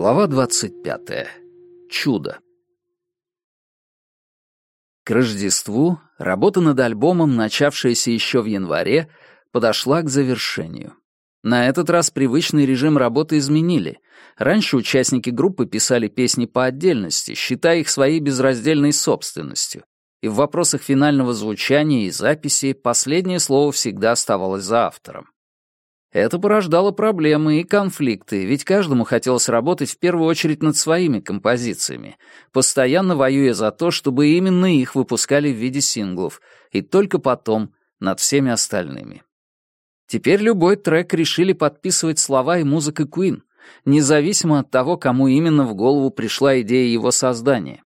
Глава 25. Чудо. К Рождеству работа над альбомом, начавшаяся еще в январе, подошла к завершению. На этот раз привычный режим работы изменили. Раньше участники группы писали песни по отдельности, считая их своей безраздельной собственностью. И в вопросах финального звучания и записи последнее слово всегда оставалось за автором. Это порождало проблемы и конфликты, ведь каждому хотелось работать в первую очередь над своими композициями, постоянно воюя за то, чтобы именно их выпускали в виде синглов, и только потом над всеми остальными. Теперь любой трек решили подписывать слова и музыка Queen, независимо от того, кому именно в голову пришла идея его создания.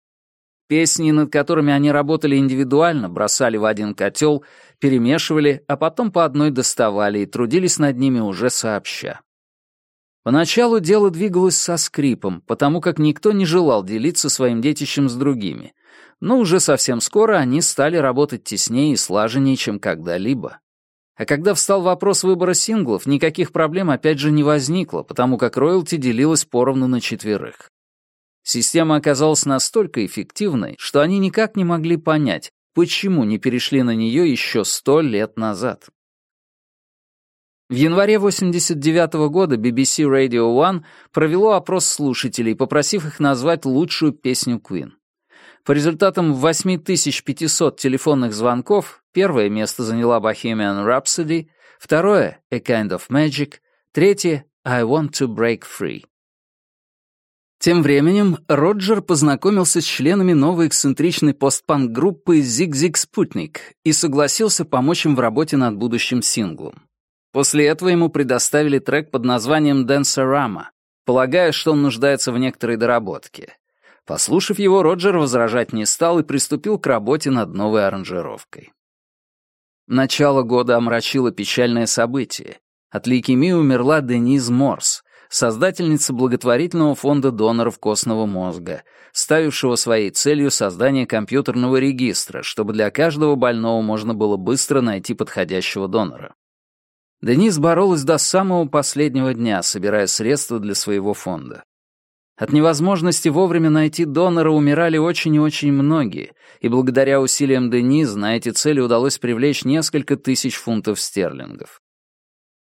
Песни, над которыми они работали индивидуально, бросали в один котел — перемешивали, а потом по одной доставали и трудились над ними уже сообща. Поначалу дело двигалось со скрипом, потому как никто не желал делиться своим детищем с другими, но уже совсем скоро они стали работать теснее и слаженнее, чем когда-либо. А когда встал вопрос выбора синглов, никаких проблем опять же не возникло, потому как роялти делилась поровну на четверых. Система оказалась настолько эффективной, что они никак не могли понять, Почему не перешли на нее еще сто лет назад? В январе 89 -го года BBC Radio One провело опрос слушателей, попросив их назвать лучшую песню Queen. По результатам 8500 телефонных звонков первое место заняла Bohemian Rhapsody, второе — A Kind of Magic, третье — I Want to Break Free. Тем временем Роджер познакомился с членами новой эксцентричной постпанк-группы «Зиг-Зиг Спутник» и согласился помочь им в работе над будущим синглом. После этого ему предоставили трек под названием «Дэнсорама», полагая, что он нуждается в некоторой доработке. Послушав его, Роджер возражать не стал и приступил к работе над новой аранжировкой. Начало года омрачило печальное событие. От лейкемии умерла Дениз Морс — создательница благотворительного фонда доноров костного мозга, ставившего своей целью создание компьютерного регистра, чтобы для каждого больного можно было быстро найти подходящего донора. Денис боролась до самого последнего дня, собирая средства для своего фонда. От невозможности вовремя найти донора умирали очень и очень многие, и благодаря усилиям Дениз на эти цели удалось привлечь несколько тысяч фунтов стерлингов.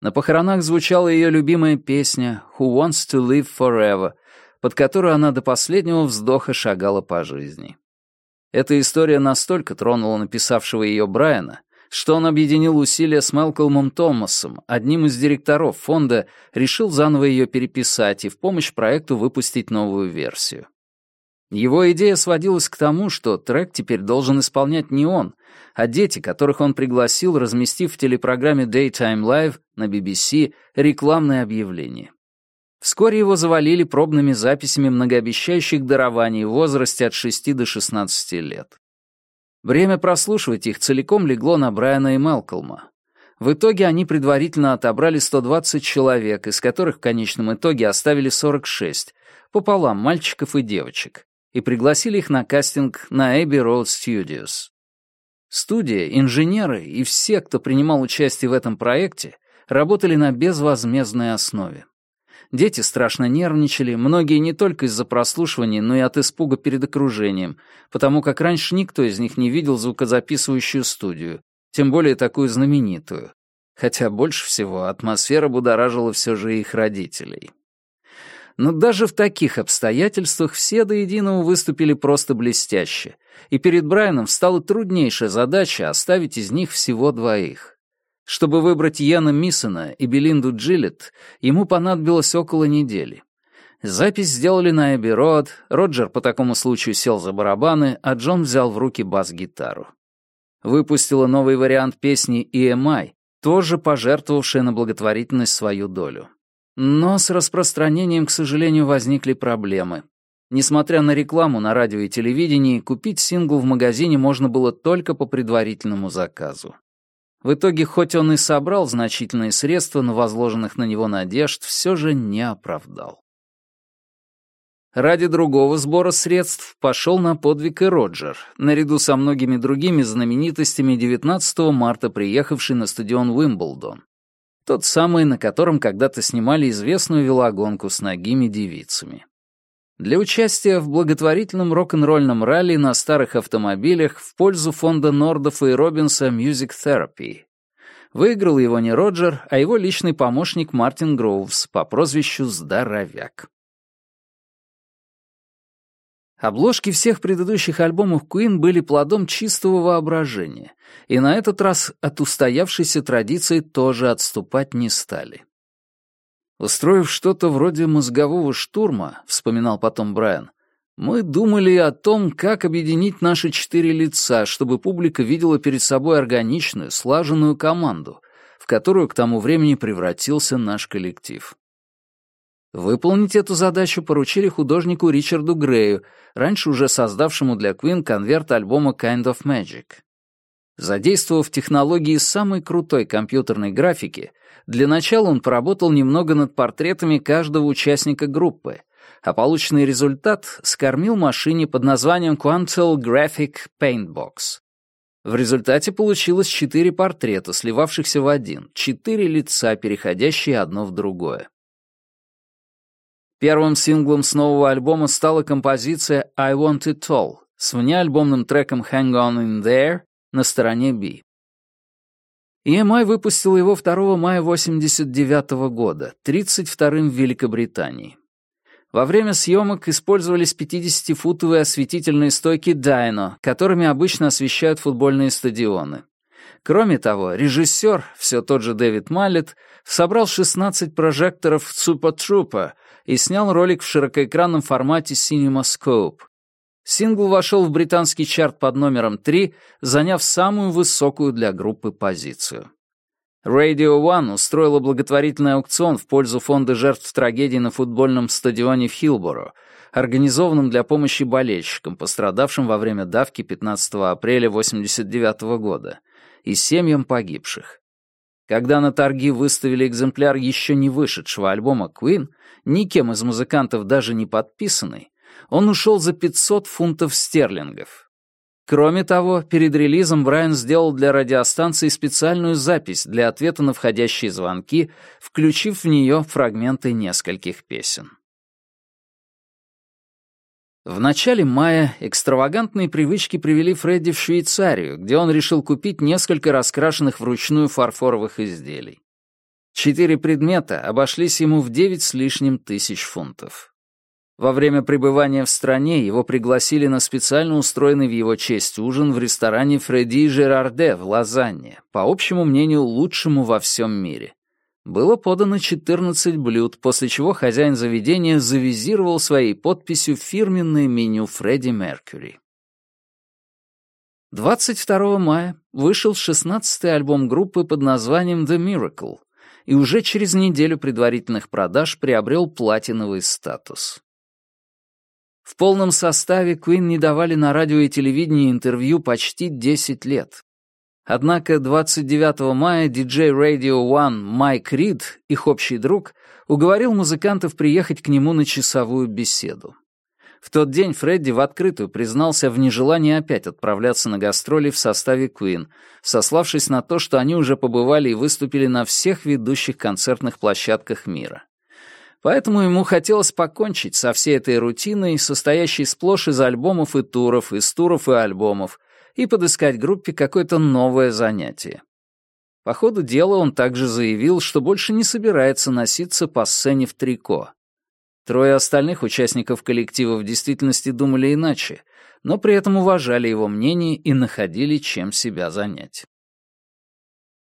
На похоронах звучала ее любимая песня «Who Wants to Live Forever», под которую она до последнего вздоха шагала по жизни. Эта история настолько тронула написавшего ее Брайана, что он объединил усилия с Мэлколмом Томасом, одним из директоров фонда, решил заново ее переписать и в помощь проекту выпустить новую версию. Его идея сводилась к тому, что трек теперь должен исполнять не он, а дети, которых он пригласил, разместив в телепрограмме Daytime Live на BBC рекламное объявление. Вскоре его завалили пробными записями многообещающих дарований в возрасте от 6 до 16 лет. Время прослушивать их целиком легло на Брайана и Малкольма. В итоге они предварительно отобрали 120 человек, из которых в конечном итоге оставили 46, пополам мальчиков и девочек и пригласили их на кастинг на Abbey Road Studios. Студия, инженеры и все, кто принимал участие в этом проекте, работали на безвозмездной основе. Дети страшно нервничали, многие не только из-за прослушивания, но и от испуга перед окружением, потому как раньше никто из них не видел звукозаписывающую студию, тем более такую знаменитую. Хотя больше всего атмосфера будоражила все же их родителей. Но даже в таких обстоятельствах все до единого выступили просто блестяще, и перед Брайаном стала труднейшая задача оставить из них всего двоих. Чтобы выбрать Яна Миссона и Белинду Джилет, ему понадобилось около недели. Запись сделали на Эбби Роад, Роджер по такому случаю сел за барабаны, а Джон взял в руки бас-гитару. Выпустила новый вариант песни EMI, эм тоже пожертвовавшая на благотворительность свою долю. Но с распространением, к сожалению, возникли проблемы. Несмотря на рекламу на радио и телевидении, купить сингл в магазине можно было только по предварительному заказу. В итоге, хоть он и собрал значительные средства, но возложенных на него надежд все же не оправдал. Ради другого сбора средств пошел на подвиг и Роджер, наряду со многими другими знаменитостями 19 марта приехавший на стадион Уимблдон. Тот самый, на котором когда-то снимали известную велогонку с ногими девицами. Для участия в благотворительном рок-н-ролльном ралли на старых автомобилях в пользу фонда Нордофа и Робинса Music Therapy. Выиграл его не Роджер, а его личный помощник Мартин Гроувс по прозвищу Здоровяк. Обложки всех предыдущих альбомов Queen были плодом чистого воображения, и на этот раз от устоявшейся традиции тоже отступать не стали. Устроив что-то вроде мозгового штурма, вспоминал потом Брайан, мы думали о том, как объединить наши четыре лица, чтобы публика видела перед собой органичную, слаженную команду, в которую к тому времени превратился наш коллектив. Выполнить эту задачу поручили художнику Ричарду Грею, раньше уже создавшему для Queen конверт альбома Kind of Magic. Задействовав технологии самой крутой компьютерной графики, для начала он поработал немного над портретами каждого участника группы, а полученный результат скормил машине под названием Quantel Graphic Paintbox. В результате получилось четыре портрета, сливавшихся в один, четыре лица, переходящие одно в другое. Первым синглом с нового альбома стала композиция «I Want It All» с внеальбомным треком «Hang On In There» на стороне B. EMI выпустил его 2 мая 1989 года, 32-м в Великобритании. Во время съемок использовались 50-футовые осветительные стойки «Дайно», которыми обычно освещают футбольные стадионы. Кроме того, режиссер, все тот же Дэвид Маллет, собрал 16 прожекторов Цупа Трупа и снял ролик в широкоэкранном формате CinemaScope. Сингл вошел в британский чарт под номером 3, заняв самую высокую для группы позицию. Radio One устроила благотворительный аукцион в пользу фонда жертв трагедии на футбольном стадионе в Хилборо, организованном для помощи болельщикам, пострадавшим во время давки 15 апреля 1989 года — и семьям погибших. Когда на торги выставили экземпляр еще не вышедшего альбома Queen, никем из музыкантов даже не подписанный, он ушел за 500 фунтов стерлингов. Кроме того, перед релизом Брайан сделал для радиостанции специальную запись для ответа на входящие звонки, включив в нее фрагменты нескольких песен. В начале мая экстравагантные привычки привели Фредди в Швейцарию, где он решил купить несколько раскрашенных вручную фарфоровых изделий. Четыре предмета обошлись ему в девять с лишним тысяч фунтов. Во время пребывания в стране его пригласили на специально устроенный в его честь ужин в ресторане Фредди и Жерарде в Лозанне, по общему мнению, лучшему во всем мире. Было подано 14 блюд, после чего хозяин заведения завизировал своей подписью фирменное меню Фредди Меркьюри. 22 мая вышел 16-й альбом группы под названием «The Miracle» и уже через неделю предварительных продаж приобрел платиновый статус. В полном составе Queen не давали на радио и телевидении интервью почти 10 лет. Однако 29 мая диджей Radio One Майк Рид, их общий друг, уговорил музыкантов приехать к нему на часовую беседу. В тот день Фредди в открытую признался в нежелании опять отправляться на гастроли в составе Queen, сославшись на то, что они уже побывали и выступили на всех ведущих концертных площадках мира. Поэтому ему хотелось покончить со всей этой рутиной, состоящей сплошь из альбомов и туров, из туров и альбомов, и подыскать группе какое-то новое занятие. По ходу дела он также заявил, что больше не собирается носиться по сцене в трико. Трое остальных участников коллектива в действительности думали иначе, но при этом уважали его мнение и находили, чем себя занять.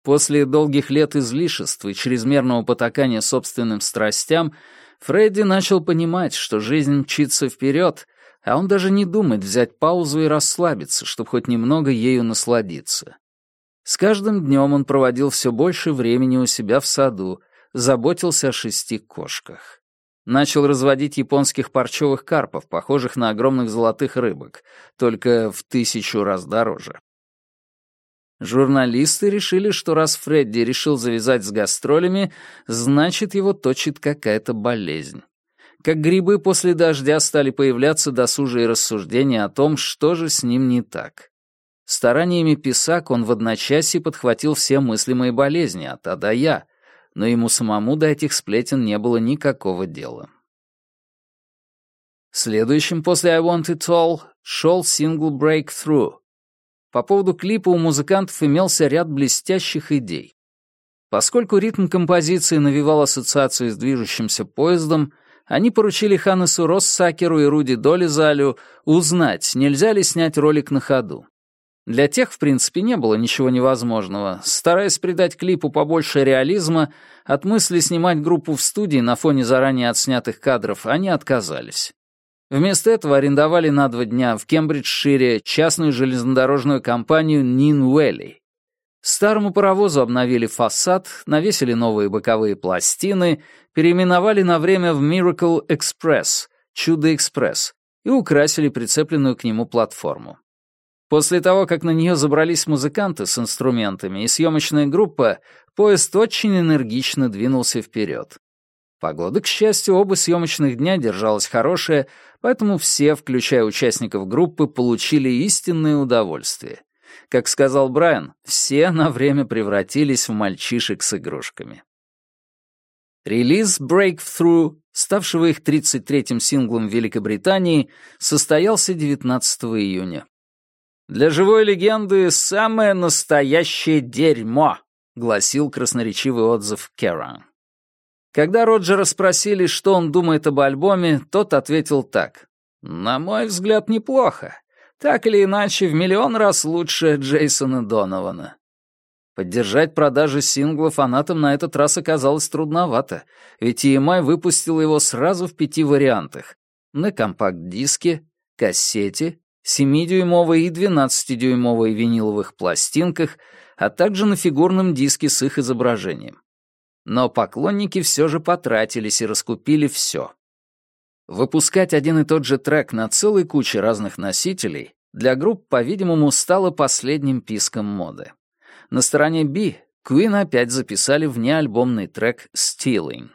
После долгих лет излишеств и чрезмерного потакания собственным страстям, Фредди начал понимать, что жизнь мчится вперед, а он даже не думает взять паузу и расслабиться, чтобы хоть немного ею насладиться. С каждым днем он проводил все больше времени у себя в саду, заботился о шести кошках. Начал разводить японских парчевых карпов, похожих на огромных золотых рыбок, только в тысячу раз дороже. Журналисты решили, что раз Фредди решил завязать с гастролями, значит, его точит какая-то болезнь. Как грибы после дождя стали появляться досужие рассуждения о том, что же с ним не так. Стараниями писак он в одночасье подхватил все мыслимые болезни от а до я, но ему самому до этих сплетен не было никакого дела. Следующим после «I Want It All» шел сингл «Breakthrough». По поводу клипа у музыкантов имелся ряд блестящих идей. Поскольку ритм композиции навевал ассоциации с движущимся поездом, они поручили Ханесу Россакеру и Руди Долизалю узнать, нельзя ли снять ролик на ходу. Для тех, в принципе, не было ничего невозможного. Стараясь придать клипу побольше реализма, от мысли снимать группу в студии на фоне заранее отснятых кадров они отказались. Вместо этого арендовали на два дня в Кембриджшире частную железнодорожную компанию «Нин Старому паровозу обновили фасад, навесили новые боковые пластины, переименовали на время в Miracle Express, Чудо-экспресс, и украсили прицепленную к нему платформу. После того, как на нее забрались музыканты с инструментами и съемочная группа, поезд очень энергично двинулся вперед. Погода, к счастью, оба съемочных дня держалась хорошая, поэтому все, включая участников группы, получили истинное удовольствие — как сказал Брайан, все на время превратились в мальчишек с игрушками. Релиз Breakthrough, ставшего их 33-м синглом Великобритании, состоялся 19 июня. «Для живой легенды самое настоящее дерьмо», — гласил красноречивый отзыв Керан. Когда Роджера спросили, что он думает об альбоме, тот ответил так. «На мой взгляд, неплохо. Так или иначе, в миллион раз лучше Джейсона Донована. Поддержать продажи сингла фанатам на этот раз оказалось трудновато, ведь EMI эм выпустил его сразу в пяти вариантах — на компакт-диске, кассете, 7-дюймовой и 12-дюймовой виниловых пластинках, а также на фигурном диске с их изображением. Но поклонники все же потратились и раскупили все. Выпускать один и тот же трек на целой куче разных носителей для групп, по-видимому, стало последним писком моды. На стороне B Queen опять записали внеальбомный трек «Stealing».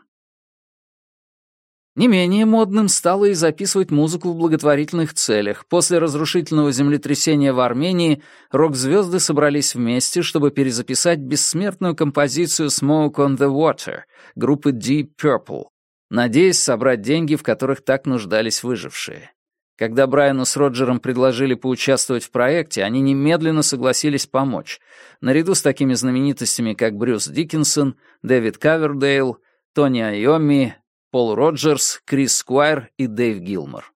Не менее модным стало и записывать музыку в благотворительных целях. После разрушительного землетрясения в Армении рок-звезды собрались вместе, чтобы перезаписать бессмертную композицию «Smoke on the Water» группы Deep Purple, надеясь собрать деньги, в которых так нуждались выжившие. Когда Брайану с Роджером предложили поучаствовать в проекте, они немедленно согласились помочь, наряду с такими знаменитостями, как Брюс Диккенсон, Дэвид Кавердейл, Тони Айоми, Пол Роджерс, Крис Сквайр и Дэйв Гилмор.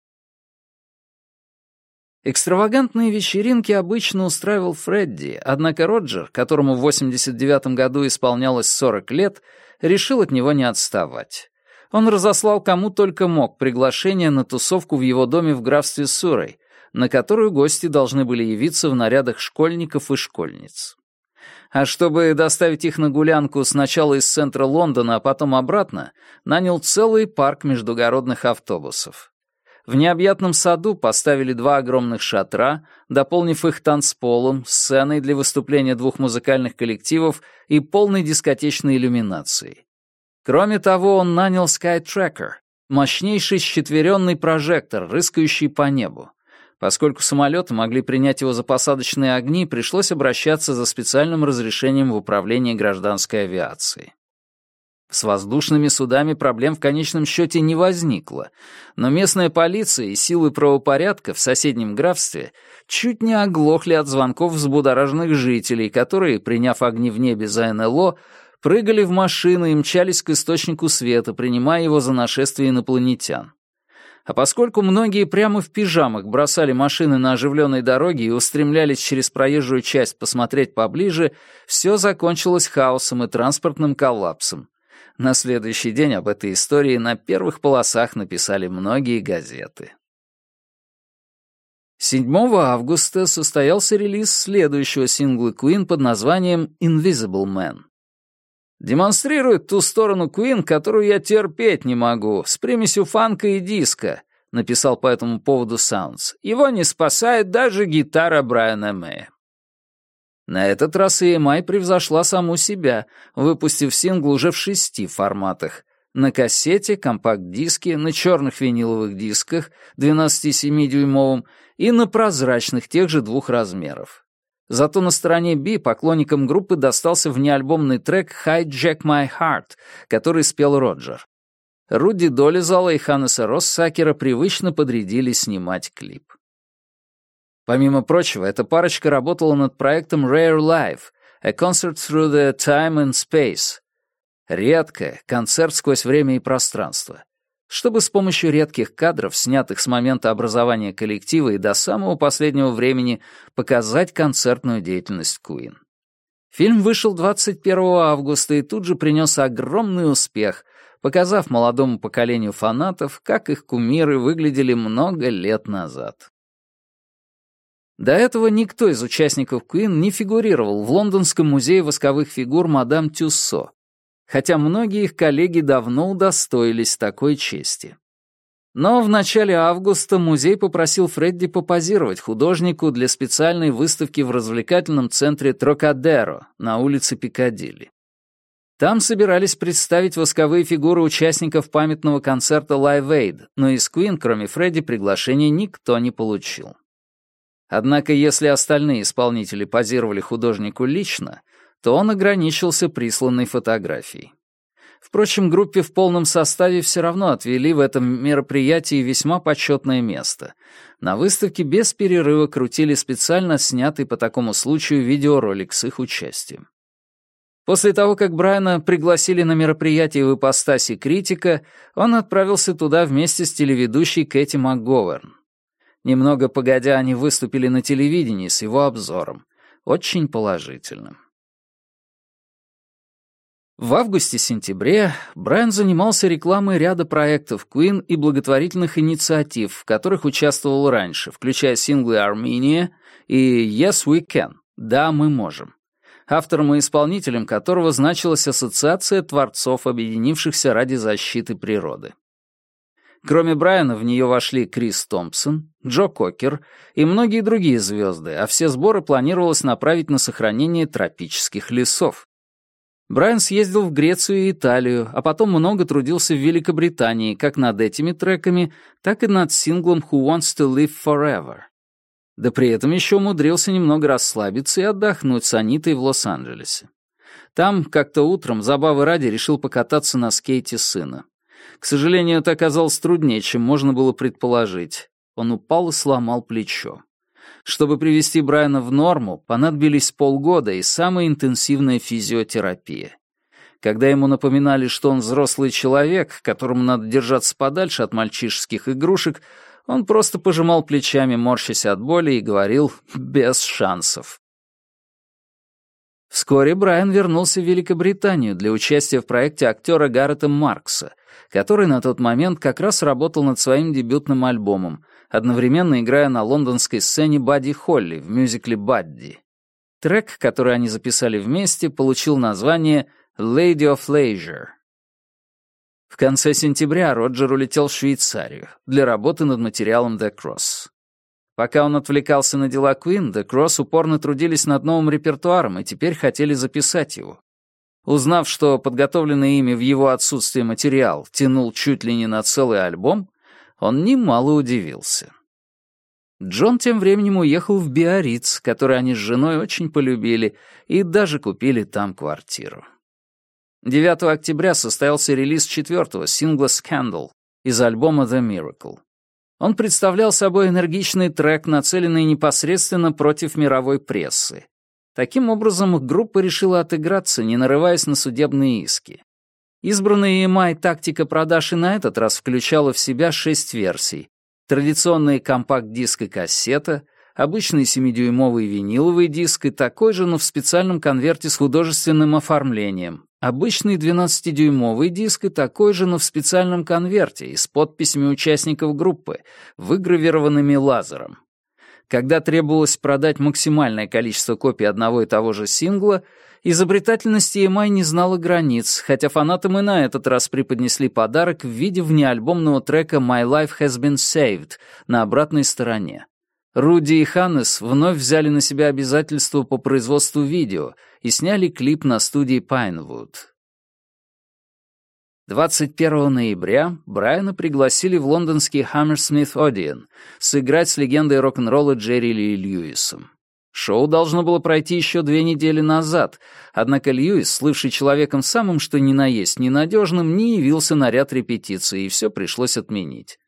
Экстравагантные вечеринки обычно устраивал Фредди, однако Роджер, которому в 89 году исполнялось 40 лет, решил от него не отставать. Он разослал кому только мог приглашение на тусовку в его доме в графстве Сурой, на которую гости должны были явиться в нарядах школьников и школьниц. А чтобы доставить их на гулянку сначала из центра Лондона, а потом обратно, нанял целый парк междугородных автобусов. В необъятном саду поставили два огромных шатра, дополнив их танцполом, сценой для выступления двух музыкальных коллективов и полной дискотечной иллюминацией. Кроме того, он нанял Skytracker, мощнейший щетверенный прожектор, рыскающий по небу. Поскольку самолеты могли принять его за посадочные огни, пришлось обращаться за специальным разрешением в управление гражданской авиацией. С воздушными судами проблем в конечном счете не возникло, но местная полиция и силы правопорядка в соседнем графстве чуть не оглохли от звонков взбудораженных жителей, которые, приняв огни в небе за НЛО, прыгали в машины и мчались к источнику света, принимая его за нашествие инопланетян. А поскольку многие прямо в пижамах бросали машины на оживленной дороге и устремлялись через проезжую часть посмотреть поближе, все закончилось хаосом и транспортным коллапсом. На следующий день об этой истории на первых полосах написали многие газеты. 7 августа состоялся релиз следующего сингла Queen под названием «Invisible Man». Демонстрирует ту сторону Куин, которую я терпеть не могу, с примесью фанка и диска», — написал по этому поводу Саундс. «Его не спасает даже гитара Брайана Мэя». На этот раз EMI превзошла саму себя, выпустив сингл уже в шести форматах. На кассете, компакт-диске, на черных виниловых дисках 12,7-дюймовом и на прозрачных тех же двух размеров. Зато на стороне Би поклонникам группы достался внеальбомный трек "Hijack My Heart», который спел Роджер. Руди Долизала и Ханнеса Россакера привычно подрядили снимать клип. Помимо прочего, эта парочка работала над проектом Rare Life — A Concert Through the Time and Space — редкое, концерт сквозь время и пространство — чтобы с помощью редких кадров, снятых с момента образования коллектива и до самого последнего времени, показать концертную деятельность Куин. Фильм вышел 21 августа и тут же принес огромный успех, показав молодому поколению фанатов, как их кумиры выглядели много лет назад. До этого никто из участников Куин не фигурировал в Лондонском музее восковых фигур мадам Тюссо, хотя многие их коллеги давно удостоились такой чести. Но в начале августа музей попросил Фредди попозировать художнику для специальной выставки в развлекательном центре Трокадеро на улице Пикадилли. Там собирались представить восковые фигуры участников памятного концерта Live Aid, но из Queen, кроме Фредди, приглашения никто не получил. Однако, если остальные исполнители позировали художнику лично, то он ограничился присланной фотографией. Впрочем, группе в полном составе все равно отвели в этом мероприятии весьма почетное место. На выставке без перерыва крутили специально снятый по такому случаю видеоролик с их участием. После того, как Брайана пригласили на мероприятие в ипостаси критика, он отправился туда вместе с телеведущей Кэти МакГоверн. Немного погодя, они выступили на телевидении с его обзором, очень положительным. В августе-сентябре Брайан занимался рекламой ряда проектов Queen и благотворительных инициатив, в которых участвовал раньше, включая синглы «Армения» и «Yes, we can» — «Да, мы можем», автором и исполнителем которого значилась Ассоциация творцов, объединившихся ради защиты природы. Кроме Брайана в нее вошли Крис Томпсон, Джо Кокер и многие другие звезды, а все сборы планировалось направить на сохранение тропических лесов. Брайан съездил в Грецию и Италию, а потом много трудился в Великобритании, как над этими треками, так и над синглом «Who Wants to Live Forever». Да при этом еще умудрился немного расслабиться и отдохнуть с Анитой в Лос-Анджелесе. Там как-то утром, забавы ради, решил покататься на скейте сына. К сожалению, это оказалось труднее, чем можно было предположить. Он упал и сломал плечо. Чтобы привести Брайана в норму, понадобились полгода и самая интенсивная физиотерапия. Когда ему напоминали, что он взрослый человек, которому надо держаться подальше от мальчишеских игрушек, он просто пожимал плечами, морщась от боли, и говорил «без шансов». Вскоре Брайан вернулся в Великобританию для участия в проекте актера Гаррета Маркса, который на тот момент как раз работал над своим дебютным альбомом, одновременно играя на лондонской сцене Бадди Холли в мюзикле «Бадди». Трек, который они записали вместе, получил название «Lady of Leisure». В конце сентября Роджер улетел в Швейцарию для работы над материалом «The Cross». Пока он отвлекался на дела Куин, The Cross упорно трудились над новым репертуаром и теперь хотели записать его. Узнав, что подготовленный ими в его отсутствие материал тянул чуть ли не на целый альбом, он немало удивился. Джон тем временем уехал в Биарриц, который они с женой очень полюбили, и даже купили там квартиру. 9 октября состоялся релиз четвертого сингла «Scandal» из альбома «The Miracle». Он представлял собой энергичный трек, нацеленный непосредственно против мировой прессы. Таким образом, группа решила отыграться, не нарываясь на судебные иски. Избранная Ямай тактика продаж и на этот раз включала в себя шесть версий. Традиционные компакт-диск и кассета, обычный 7-дюймовый виниловый диск и такой же, но в специальном конверте с художественным оформлением, обычный 12-дюймовый диск и такой же, но в специальном конверте и с подписями участников группы, выгравированными лазером. Когда требовалось продать максимальное количество копий одного и того же сингла — Изобретательности Эмай не знала границ, хотя фанатам и на этот раз преподнесли подарок в виде внеальбомного трека «My Life Has Been Saved» на обратной стороне. Руди и Ханнес вновь взяли на себя обязательство по производству видео и сняли клип на студии Пайнвуд. 21 ноября Брайана пригласили в лондонский Hammersmith Odeon сыграть с легендой рок-н-ролла Джерри Ли Льюисом. Шоу должно было пройти еще две недели назад, однако Льюис, слывший человеком самым что ни на есть ненадежным, не явился на ряд репетиций, и все пришлось отменить.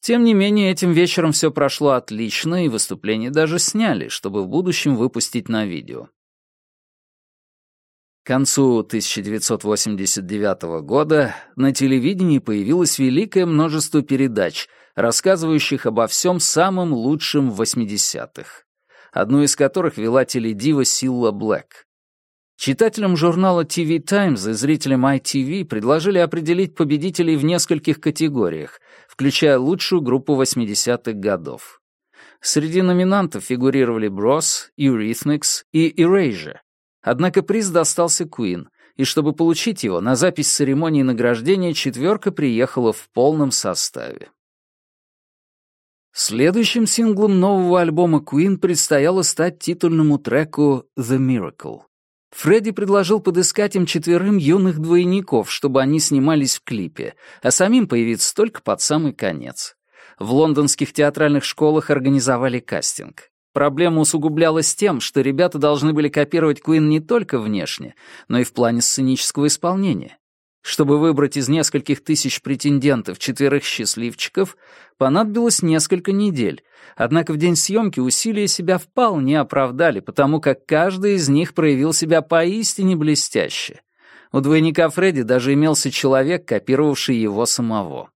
Тем не менее, этим вечером все прошло отлично, и выступление даже сняли, чтобы в будущем выпустить на видео. К концу 1989 года на телевидении появилось великое множество передач, рассказывающих обо всем самом лучшем в 80-х одну из которых вела теледива Силла Блэк. Читателям журнала TV Times и зрителям ITV предложили определить победителей в нескольких категориях, включая лучшую группу 80-х годов. Среди номинантов фигурировали Bros, Eurythmics и Erasure. Однако приз достался Queen, и чтобы получить его, на запись церемонии награждения четверка приехала в полном составе. Следующим синглом нового альбома Queen предстояло стать титульному треку «The Miracle». Фредди предложил подыскать им четверым юных двойников, чтобы они снимались в клипе, а самим появиться только под самый конец. В лондонских театральных школах организовали кастинг. Проблема усугублялась тем, что ребята должны были копировать Куин не только внешне, но и в плане сценического исполнения. Чтобы выбрать из нескольких тысяч претендентов четверых счастливчиков, понадобилось несколько недель, однако в день съемки усилия себя вполне оправдали, потому как каждый из них проявил себя поистине блестяще. У двойника Фредди даже имелся человек, копировавший его самого.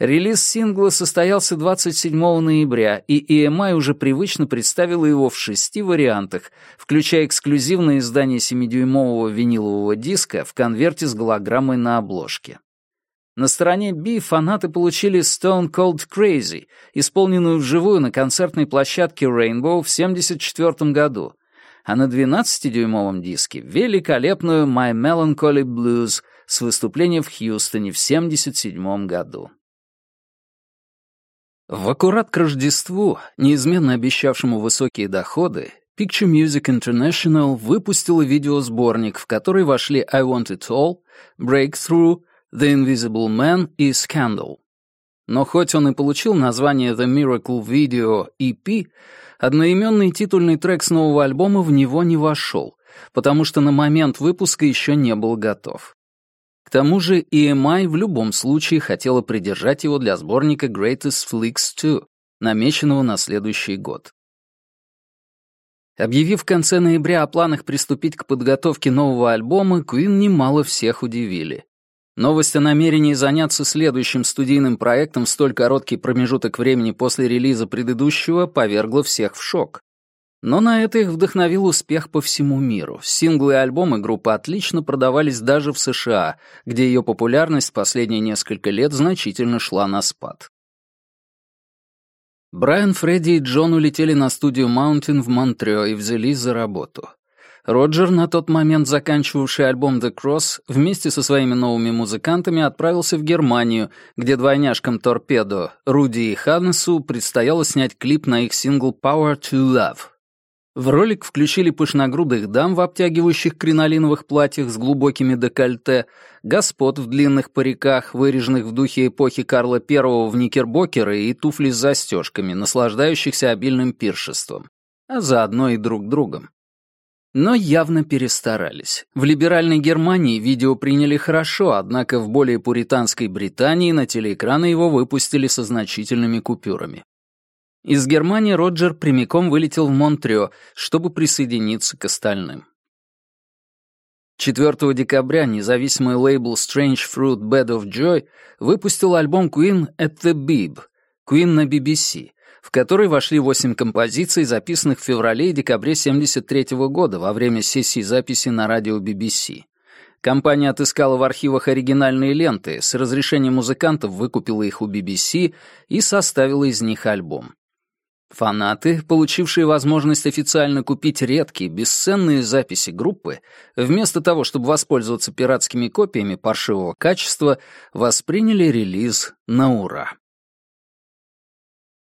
Релиз сингла состоялся 27 ноября, и EMI уже привычно представила его в шести вариантах, включая эксклюзивное издание 7-дюймового винилового диска в конверте с голограммой на обложке. На стороне B фанаты получили Stone Cold Crazy, исполненную вживую на концертной площадке Rainbow в 1974 году, а на 12-дюймовом диске — великолепную My Melancholy Blues с выступления в Хьюстоне в 1977 году. В аккурат к Рождеству, неизменно обещавшему высокие доходы, Picture Music International выпустила видеосборник, в который вошли «I Want It All», «Breakthrough», «The Invisible Man» и «Scandal». Но хоть он и получил название «The Miracle Video EP», одноименный титульный трек с нового альбома в него не вошел, потому что на момент выпуска еще не был готов. К тому же EMI в любом случае хотела придержать его для сборника Greatest Flicks 2, намеченного на следующий год. Объявив в конце ноября о планах приступить к подготовке нового альбома, Куин немало всех удивили. Новость о намерении заняться следующим студийным проектом в столь короткий промежуток времени после релиза предыдущего повергла всех в шок. Но на это их вдохновил успех по всему миру. Синглы и альбомы группы отлично продавались даже в США, где ее популярность последние несколько лет значительно шла на спад. Брайан, Фредди и Джон улетели на студию Mountain в Монтрео и взялись за работу. Роджер, на тот момент заканчивавший альбом «The Cross», вместе со своими новыми музыкантами отправился в Германию, где двойняшкам «Торпедо» Руди и Ханнесу предстояло снять клип на их сингл «Power to Love». В ролик включили пышногрудых дам в обтягивающих кринолиновых платьях с глубокими декольте, господ в длинных париках, выреженных в духе эпохи Карла I в никербокеры и туфли с застежками, наслаждающихся обильным пиршеством, а заодно и друг другом. Но явно перестарались. В либеральной Германии видео приняли хорошо, однако в более пуританской Британии на телеэкраны его выпустили со значительными купюрами. Из Германии Роджер прямиком вылетел в Монтрео, чтобы присоединиться к остальным. 4 декабря независимый лейбл Strange Fruit Bed of Joy выпустил альбом Queen at the Bib, Queen на BBC, в который вошли 8 композиций, записанных в феврале и декабре 1973 года во время сессии записи на радио BBC. Компания отыскала в архивах оригинальные ленты, с разрешения музыкантов выкупила их у BBC и составила из них альбом. Фанаты, получившие возможность официально купить редкие, бесценные записи группы, вместо того, чтобы воспользоваться пиратскими копиями паршивого качества, восприняли релиз на ура.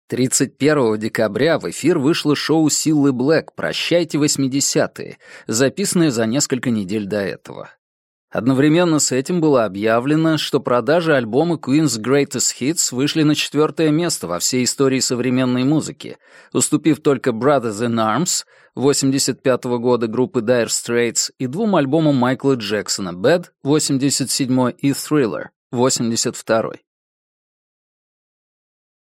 31 декабря в эфир вышло шоу «Силы Блэк. Прощайте 80-е», записанное за несколько недель до этого. Одновременно с этим было объявлено, что продажи альбома Queen's Greatest Hits вышли на четвертое место во всей истории современной музыки, уступив только Brothers in Arms 85 -го года группы Dire Straits и двум альбомам Майкла Джексона Bad 87 и Thriller 82.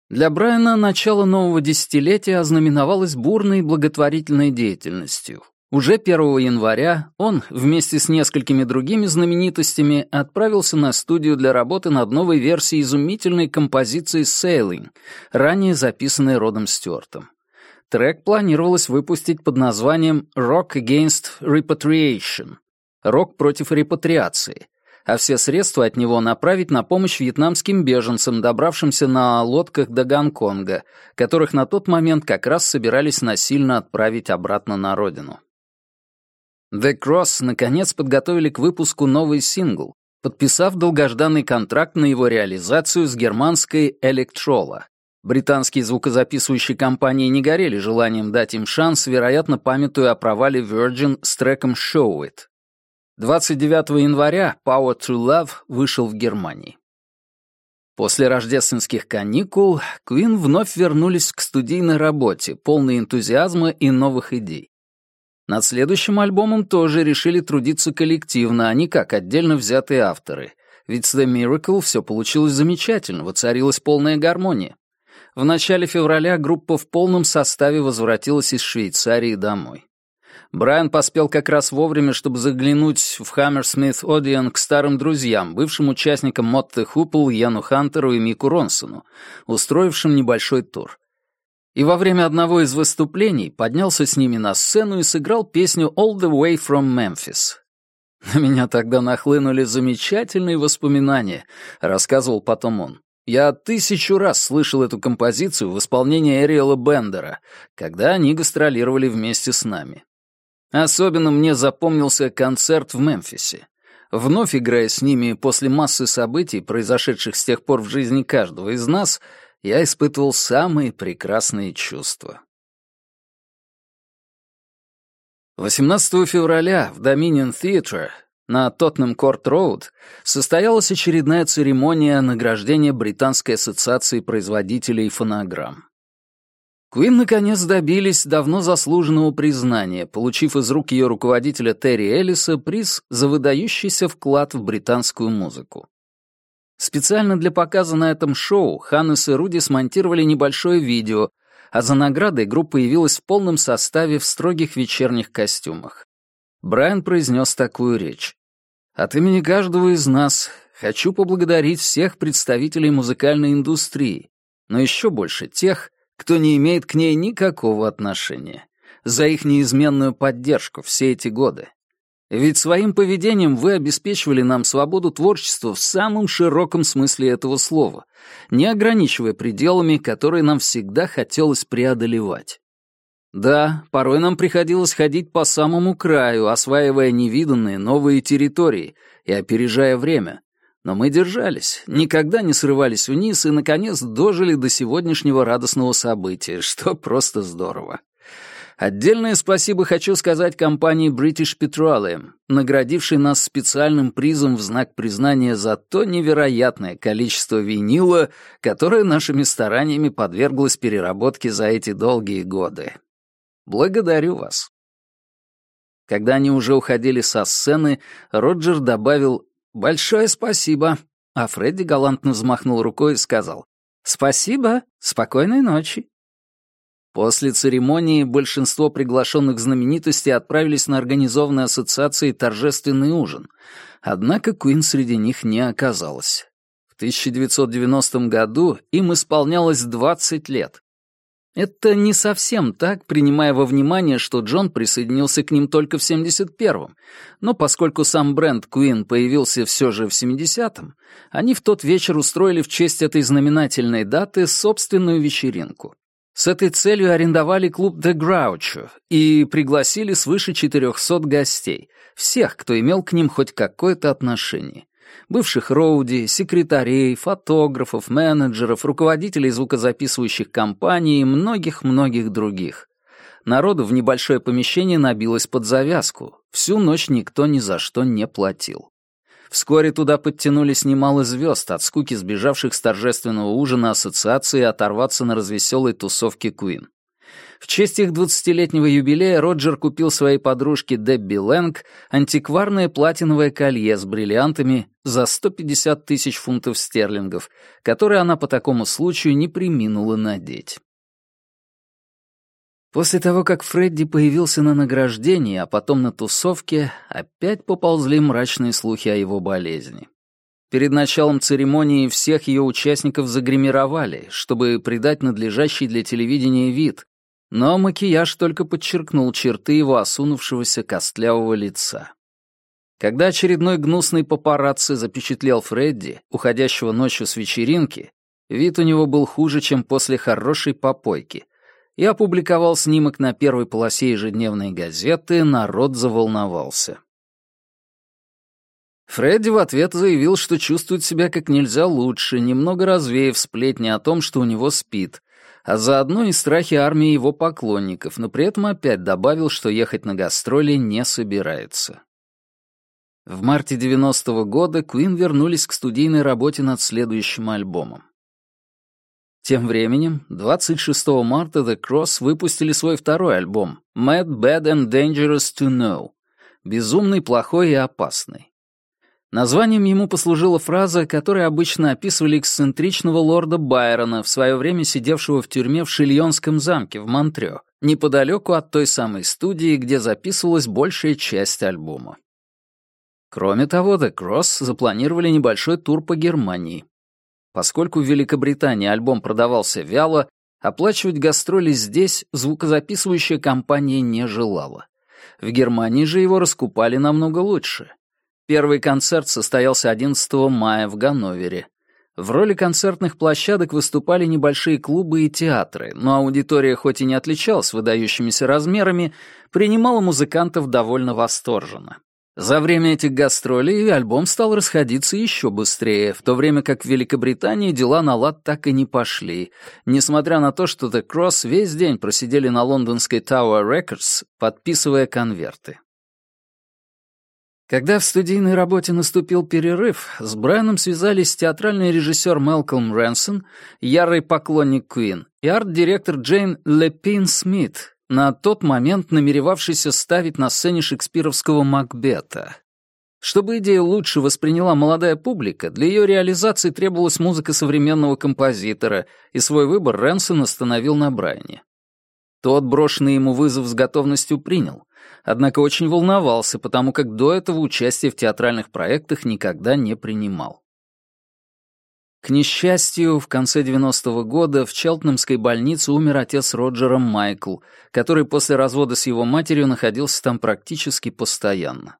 Для Брайана начало нового десятилетия ознаменовалось бурной благотворительной деятельностью. Уже 1 января он, вместе с несколькими другими знаменитостями, отправился на студию для работы над новой версией изумительной композиции «Sailing», ранее записанной Родом Стюартом. Трек планировалось выпустить под названием «Rock Against Repatriation» — «Рок против репатриации», а все средства от него направить на помощь вьетнамским беженцам, добравшимся на лодках до Гонконга, которых на тот момент как раз собирались насильно отправить обратно на родину. The Cross наконец подготовили к выпуску новый сингл, подписав долгожданный контракт на его реализацию с германской Electrola. Британские звукозаписывающие компании не горели желанием дать им шанс, вероятно, памятуя о провале Virgin с треком «Show It». 29 января «Power to Love» вышел в Германии. После рождественских каникул Квин вновь вернулись к студийной работе, полной энтузиазма и новых идей. Над следующим альбомом тоже решили трудиться коллективно, а не как отдельно взятые авторы. Ведь с The Miracle все получилось замечательно, воцарилась полная гармония. В начале февраля группа в полном составе возвратилась из Швейцарии домой. Брайан поспел как раз вовремя, чтобы заглянуть в Hammersmith Odeon к старым друзьям, бывшим участникам Мотте Хупл, Яну Хантеру и Мику Ронсону, устроившим небольшой тур и во время одного из выступлений поднялся с ними на сцену и сыграл песню «All the way from Memphis». «На меня тогда нахлынули замечательные воспоминания», — рассказывал потом он. «Я тысячу раз слышал эту композицию в исполнении Эриэла Бендера, когда они гастролировали вместе с нами. Особенно мне запомнился концерт в Мемфисе. Вновь играя с ними после массы событий, произошедших с тех пор в жизни каждого из нас, — я испытывал самые прекрасные чувства. 18 февраля в Dominion Theatre на Тоттенем Корт Роуд состоялась очередная церемония награждения Британской ассоциации производителей фонограмм. Куин наконец добились давно заслуженного признания, получив из рук ее руководителя Терри Эллиса приз за выдающийся вклад в британскую музыку. Специально для показа на этом шоу Ханнес и Руди смонтировали небольшое видео, а за наградой группа явилась в полном составе в строгих вечерних костюмах. Брайан произнес такую речь. «От имени каждого из нас хочу поблагодарить всех представителей музыкальной индустрии, но еще больше тех, кто не имеет к ней никакого отношения, за их неизменную поддержку все эти годы. Ведь своим поведением вы обеспечивали нам свободу творчества в самом широком смысле этого слова, не ограничивая пределами, которые нам всегда хотелось преодолевать. Да, порой нам приходилось ходить по самому краю, осваивая невиданные новые территории и опережая время. Но мы держались, никогда не срывались вниз и, наконец, дожили до сегодняшнего радостного события, что просто здорово. Отдельное спасибо хочу сказать компании British Petroleum, наградившей нас специальным призом в знак признания за то невероятное количество винила, которое нашими стараниями подверглось переработке за эти долгие годы. Благодарю вас. Когда они уже уходили со сцены, Роджер добавил «Большое спасибо», а Фредди галантно взмахнул рукой и сказал «Спасибо, спокойной ночи». После церемонии большинство приглашенных знаменитостей отправились на организованной ассоциацией торжественный ужин, однако Куин среди них не оказалось. В 1990 году им исполнялось 20 лет. Это не совсем так, принимая во внимание, что Джон присоединился к ним только в 71-м, но поскольку сам бренд Куин появился все же в 70-м, они в тот вечер устроили в честь этой знаменательной даты собственную вечеринку. С этой целью арендовали клуб «The Groucho» и пригласили свыше 400 гостей, всех, кто имел к ним хоть какое-то отношение. Бывших роуди, секретарей, фотографов, менеджеров, руководителей звукозаписывающих компаний и многих-многих других. Народу в небольшое помещение набилось под завязку. Всю ночь никто ни за что не платил. Вскоре туда подтянулись немало звезд, от скуки сбежавших с торжественного ужина ассоциации оторваться на развеселой тусовке Куин. В честь их 20-летнего юбилея Роджер купил своей подружке Дебби Лэнг антикварное платиновое колье с бриллиантами за 150 тысяч фунтов стерлингов, которое она по такому случаю не приминула надеть. После того, как Фредди появился на награждении, а потом на тусовке, опять поползли мрачные слухи о его болезни. Перед началом церемонии всех ее участников загримировали, чтобы придать надлежащий для телевидения вид, но макияж только подчеркнул черты его осунувшегося костлявого лица. Когда очередной гнусный папарацци запечатлел Фредди, уходящего ночью с вечеринки, вид у него был хуже, чем после хорошей попойки, и опубликовал снимок на первой полосе ежедневной газеты, народ заволновался. Фредди в ответ заявил, что чувствует себя как нельзя лучше, немного развеяв сплетни о том, что у него спит, а заодно и страхи армии его поклонников, но при этом опять добавил, что ехать на гастроли не собирается. В марте 90-го года Куин вернулись к студийной работе над следующим альбомом. Тем временем, 26 марта The Cross выпустили свой второй альбом «Mad, Bad and Dangerous to Know» «Безумный, плохой и опасный». Названием ему послужила фраза, которой обычно описывали эксцентричного лорда Байрона, в свое время сидевшего в тюрьме в Шильонском замке в Монтрео, неподалеку от той самой студии, где записывалась большая часть альбома. Кроме того, The Cross запланировали небольшой тур по Германии, Поскольку в Великобритании альбом продавался вяло, оплачивать гастроли здесь звукозаписывающая компания не желала. В Германии же его раскупали намного лучше. Первый концерт состоялся 11 мая в Ганновере. В роли концертных площадок выступали небольшие клубы и театры, но аудитория хоть и не отличалась выдающимися размерами, принимала музыкантов довольно восторженно. За время этих гастролей альбом стал расходиться еще быстрее, в то время как в Великобритании дела на лад так и не пошли, несмотря на то, что The Cross весь день просидели на лондонской Tower Records, подписывая конверты. Когда в студийной работе наступил перерыв, с Брайаном связались театральный режиссер Мэлком Рэнсон, ярый поклонник Куин, и арт-директор Джейн Лепин Смит, на тот момент намеревавшийся ставить на сцене шекспировского «Макбета». Чтобы идея лучше восприняла молодая публика, для ее реализации требовалась музыка современного композитора, и свой выбор Рэнсон остановил на Брайане. Тот брошенный ему вызов с готовностью принял, однако очень волновался, потому как до этого участие в театральных проектах никогда не принимал. К несчастью, в конце 90-го года в Челтнемской больнице умер отец Роджера Майкл, который после развода с его матерью находился там практически постоянно.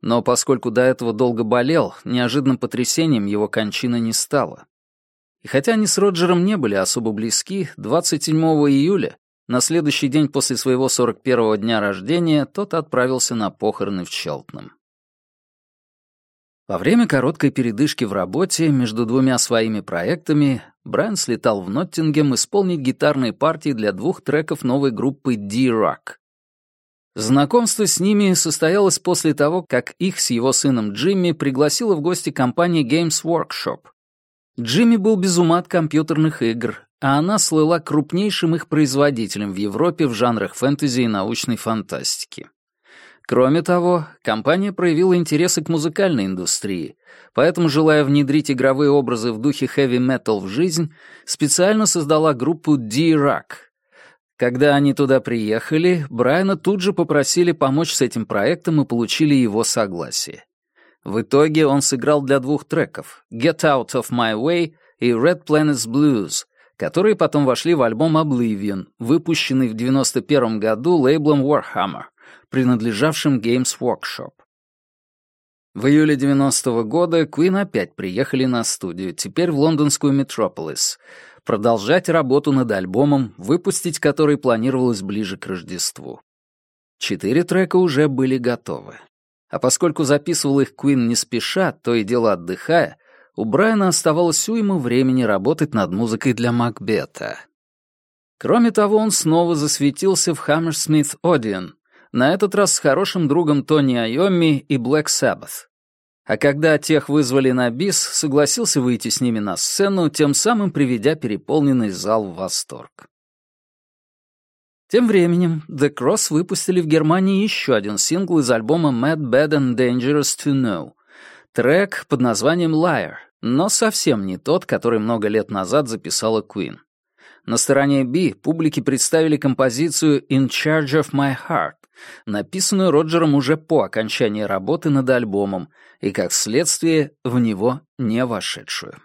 Но поскольку до этого долго болел, неожиданным потрясением его кончина не стала. И хотя они с Роджером не были особо близки, 27 июля, на следующий день после своего 41-го дня рождения, тот отправился на похороны в Челтнем. Во время короткой передышки в работе между двумя своими проектами Брайан слетал в Ноттингем исполнить гитарные партии для двух треков новой группы D-Rock. Знакомство с ними состоялось после того, как их с его сыном Джимми пригласила в гости компания Games Workshop. Джимми был без ума от компьютерных игр, а она слыла крупнейшим их производителем в Европе в жанрах фэнтези и научной фантастики. Кроме того, компания проявила интересы к музыкальной индустрии, поэтому, желая внедрить игровые образы в духе хэви-метал в жизнь, специально создала группу D-Rock. Когда они туда приехали, Брайана тут же попросили помочь с этим проектом и получили его согласие. В итоге он сыграл для двух треков «Get Out of My Way» и «Red Planet's Blues», которые потом вошли в альбом Oblivion, выпущенный в 1991 году лейблом Warhammer принадлежавшим Games Workshop. В июле 90-го года Куин опять приехали на студию, теперь в лондонскую Метрополис, продолжать работу над альбомом, выпустить который планировалось ближе к Рождеству. Четыре трека уже были готовы. А поскольку записывал их Куин не спеша, то и дело отдыхая, у Брайана оставалось уйма времени работать над музыкой для Макбета. Кроме того, он снова засветился в Hammersmith Odeon, на этот раз с хорошим другом Тони Айоми и Блэк Sabbath. А когда тех вызвали на бис, согласился выйти с ними на сцену, тем самым приведя переполненный зал в восторг. Тем временем The Cross выпустили в Германии еще один сингл из альбома Mad Bad and Dangerous to Know. Трек под названием Liar, но совсем не тот, который много лет назад записала Queen. На стороне B публике представили композицию In Charge of My Heart, написанную Роджером уже по окончании работы над альбомом и, как следствие, в него не вошедшую.